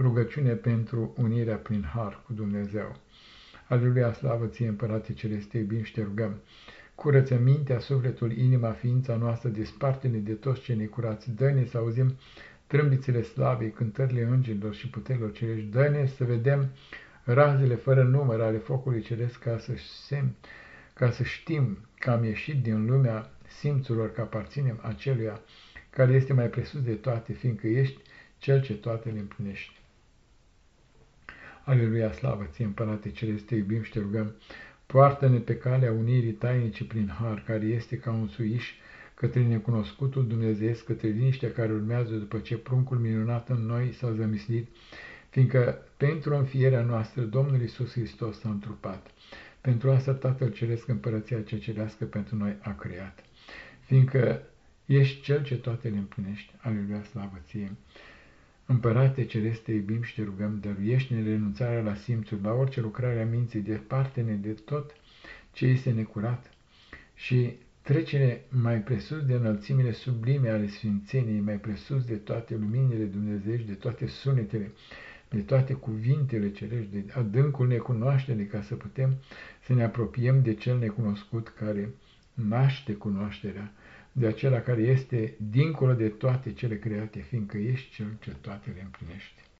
Rugăciune pentru unirea prin har cu Dumnezeu. Aleluia, slavă ție, Împărate Celeste, iubim și te rugăm. Curăță mintea, sufletul, inima, ființa noastră, desparte-ne de toți cei necurați, dă-ne să auzim trâmbițele slavei, cântările îngerilor și puterilor cerești, dă-ne să vedem razele fără număr ale focului ceresc ca să, sem, ca să știm că am ieșit din lumea simțurilor, că aparținem aceluia care este mai presus de toate, fiindcă ești cel ce toate le împlinești. Aleluia, slavă ție, Împărate Celeste, te iubim și te rugăm, poartă-ne pe calea unirii tainice prin har, care este ca un suiș către necunoscutul Dumnezeiesc, către liniștea care urmează după ce pruncul minunat în noi s-a zămislit, fiindcă pentru înfierea noastră Domnul Isus Hristos s-a întrupat. Pentru asta Tatăl Ceresc împărăția ce cerească pentru noi a creat. Fiindcă ești Cel ce toate le împlinești. Aleluia, slavă ție! Împărate Celeste, te iubim și te rugăm, dăruiește-ne renunțarea la simțuri, la orice lucrare a minții, departe-ne de tot ce este necurat și trece mai presus de înălțimile sublime ale Sfințeniei, mai presus de toate luminile dumnezeiești, de toate sunetele, de toate cuvintele cerești, de adâncul necunoașterii, ca să putem să ne apropiem de cel necunoscut care naște cunoașterea, de acela care este dincolo de toate cele create, fiindcă ești cel ce toate le împlinește.